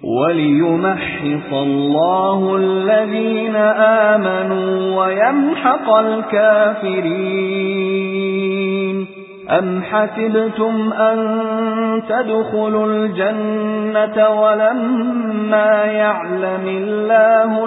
وَلِيُمَحِّصَ اللَّهُ الَّذِينَ آمَنُوا وَيَمْحَقَ الْكَافِرِينَ أَمْ حَسِبْتُمْ أَن تَدْخُلُوا الْجَنَّةَ وَلَمَّا يَعْلَمِ اللَّهُ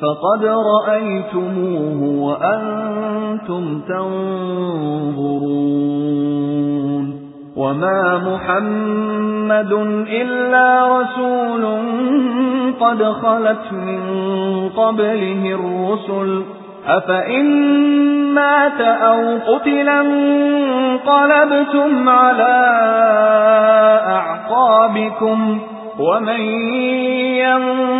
فَقَدْ رَأَيْتُمُوهُ وَأَنْتُمْ تَنظُرُونَ. وَمَا مُحَمَّدٌ إِلَّا رَسُولٌ قَدْ خَلَتْ مِنْ قَبْلِهِ الرُّسُلُ. أَفَإِن مَّاتَ أَوْ قُتِلَ انقَلَبْتُمْ عَلَى أَعْقَابِكُمْ. وَمَن يَنقَلِبْ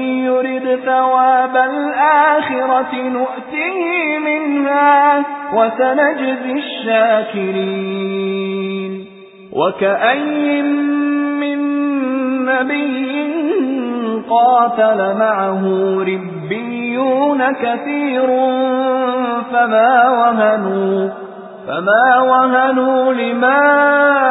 ثَوَابَ الْآخِرَةِ نُؤْتِهِ مِنْهَا وَسَنَجْزِي الشَّاكِرِينَ. وَكَأَيِّن مِّن نَّبِيٍّ قَاتَلَ مَعَهُ رِبِّيُّونَ كَثِيرٌ فَمَا وَهَنُوا فَمَا وَهَنُوا لِمَا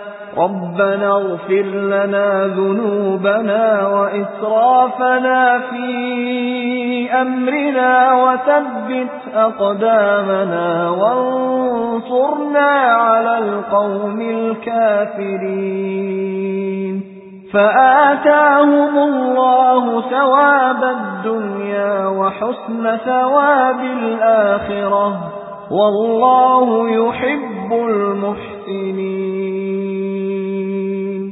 رَبَّنَا اغْفِرْ لَنَا ذُنُوبَنَا وَإِسْرَافَنَا فِي أَمْرِنَا وَثَبِّتْ أَقْدَامَنَا وَانصُرْنَا عَلَى الْقَوْمِ الْكَافِرِينَ. فَآتَاهُمُ اللَّهُ ثَوَابَ الدُّنْيَا وَحُسْنَ ثَوَابِ الْآخِرَةِ. وَاللَّهُ يُحِبُّ